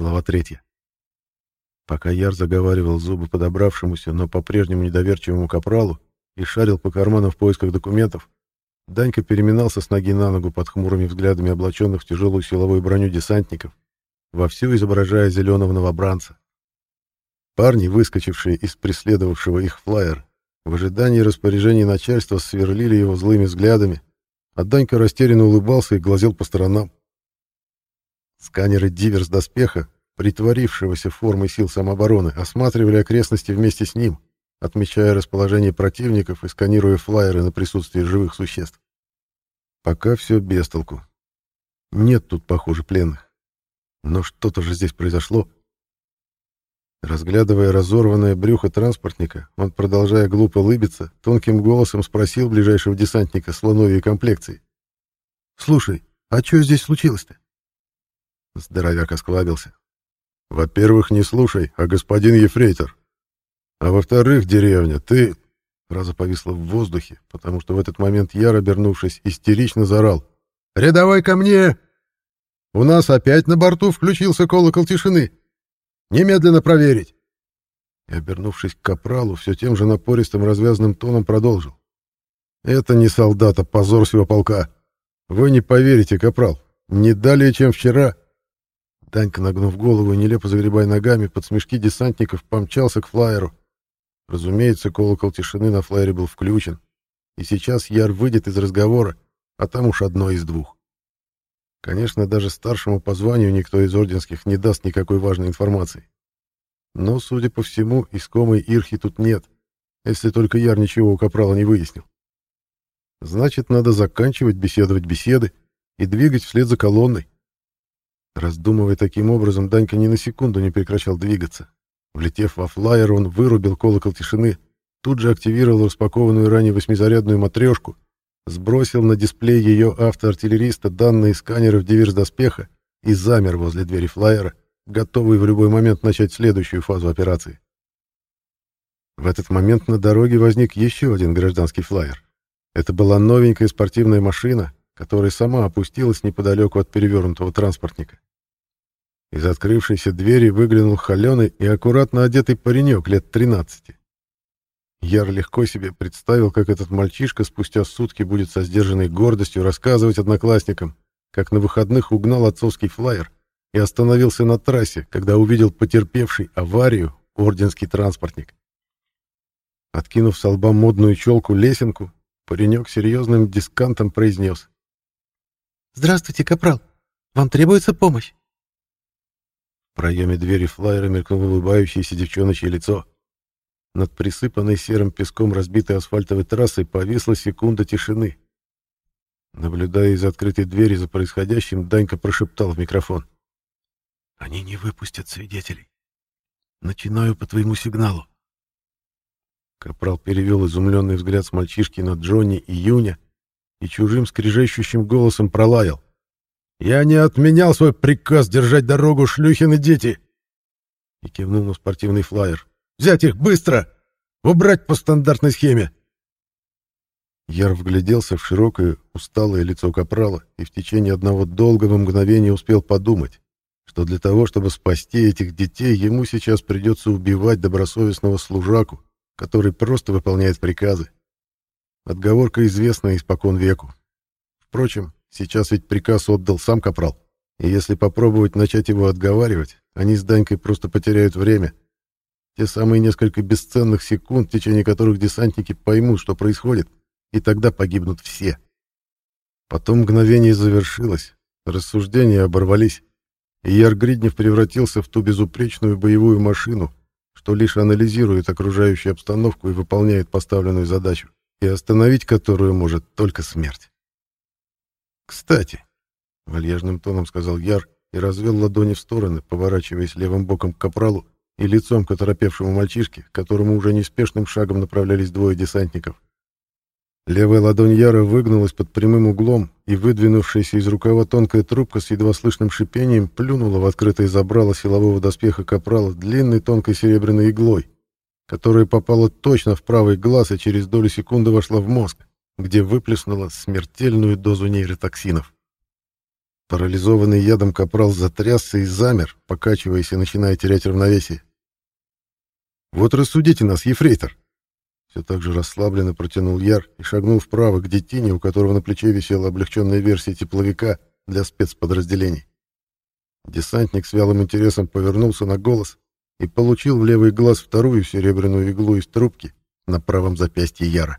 Глава третья. Пока Яр заговаривал зубы подобравшемуся, но по-прежнему недоверчивому капралу и шарил по карманам в поисках документов, Данька переминался с ноги на ногу под хмурыми взглядами облаченных в тяжелую силовую броню десантников, вовсю изображая зеленого новобранца. Парни, выскочившие из преследовавшего их флайера, в ожидании распоряжений начальства сверлили его злыми взглядами, а Данька растерянно улыбался и глазел по сторонам. Сканеры диверс доспеха притворившегося формой сил самообороны, осматривали окрестности вместе с ним, отмечая расположение противников и сканируя флайеры на присутствие живых существ. Пока все без толку. Нет тут, похоже, пленных. Но что-то же здесь произошло. Разглядывая разорванное брюхо транспортника, он, продолжая глупо лыбиться, тонким голосом спросил ближайшего десантника слоновьей комплекции. «Слушай, а что здесь случилось-то?» Здоровяк осклабился. Во-первых, не слушай, а господин Ефрейтор. А во-вторых, деревня, ты...» Фраза повисла в воздухе, потому что в этот момент Яр, обернувшись, истерично заорал. «Рядовой ко мне! У нас опять на борту включился колокол тишины. Немедленно проверить!» И, обернувшись к капралу, все тем же напористым развязанным тоном продолжил. «Это не солдат, а позор всего полка. Вы не поверите, капрал, не далее, чем вчера Данька, нагнув голову и нелепо загребая ногами, под смешки десантников помчался к флайеру. Разумеется, колокол тишины на флайере был включен. И сейчас Яр выйдет из разговора, а там уж одно из двух. Конечно, даже старшему по званию никто из орденских не даст никакой важной информации. Но, судя по всему, искомой Ирхи тут нет, если только Яр ничего у Капрала не выяснил. Значит, надо заканчивать беседовать беседы и двигать вслед за колонной. Раздумывая таким образом, Данька ни на секунду не прекращал двигаться. Влетев во флайер, он вырубил колокол тишины, тут же активировал распакованную ранее восьмизарядную матрешку, сбросил на дисплей ее автоартиллериста данные сканеров диверс-доспеха и замер возле двери флайера, готовый в любой момент начать следующую фазу операции. В этот момент на дороге возник еще один гражданский флайер. Это была новенькая спортивная машина, которая сама опустилась неподалеку от перевернутого транспортника. Из открывшейся двери выглянул холеный и аккуратно одетый паренек лет 13. Яр легко себе представил, как этот мальчишка спустя сутки будет со сдержанной гордостью рассказывать одноклассникам, как на выходных угнал отцовский флайер и остановился на трассе, когда увидел потерпевший аварию орденский транспортник. Откинув с лба модную челку-лесенку, паренек серьезным дискантом произнес. «Здравствуйте, капрал. Вам требуется помощь?» В проеме двери флайера мелькнуло улыбающееся девчоночье лицо. Над присыпанной серым песком разбитой асфальтовой трассой повисла секунда тишины. Наблюдая из открытой двери за происходящим, Данька прошептал в микрофон. «Они не выпустят свидетелей. Начинаю по твоему сигналу». Капрал перевел изумленный взгляд с мальчишки на Джонни и Юня и чужим скрежещущим голосом пролаял. «Я не отменял свой приказ держать дорогу, шлюхины дети!» И кивнул на спортивный флайер. «Взять их быстро! Убрать по стандартной схеме!» Яр вгляделся в широкое, усталое лицо капрала и в течение одного долгого мгновения успел подумать, что для того, чтобы спасти этих детей, ему сейчас придется убивать добросовестного служаку, который просто выполняет приказы. Отговорка известная испокон веку. Впрочем, сейчас ведь приказ отдал сам Капрал, и если попробовать начать его отговаривать, они с Данькой просто потеряют время. Те самые несколько бесценных секунд, в течение которых десантники поймут, что происходит, и тогда погибнут все. Потом мгновение завершилось, рассуждения оборвались, и Яр Гриднев превратился в ту безупречную боевую машину, что лишь анализирует окружающую обстановку и выполняет поставленную задачу и остановить которую может только смерть. «Кстати», — вальяжным тоном сказал Яр и развел ладони в стороны, поворачиваясь левым боком к капралу и лицом к оторопевшему мальчишке, к которому уже неспешным шагом направлялись двое десантников. Левая ладонь Яра выгнулась под прямым углом, и выдвинувшаяся из рукава тонкая трубка с едва слышным шипением плюнула в открытое забрало силового доспеха капрала длинной тонкой серебряной иглой, которая попала точно в правый глаз и через долю секунды вошла в мозг, где выплеснула смертельную дозу нейротоксинов. Парализованный ядом капрал затрясся и замер, покачиваясь и начиная терять равновесие. «Вот рассудите нас, ефрейтор!» Все так же расслабленно протянул Яр и шагнул вправо к детине, у которого на плече висела облегченная версия тепловика для спецподразделений. Десантник с вялым интересом повернулся на голос и получил в левый глаз вторую серебряную иглу из трубки на правом запястье Яра.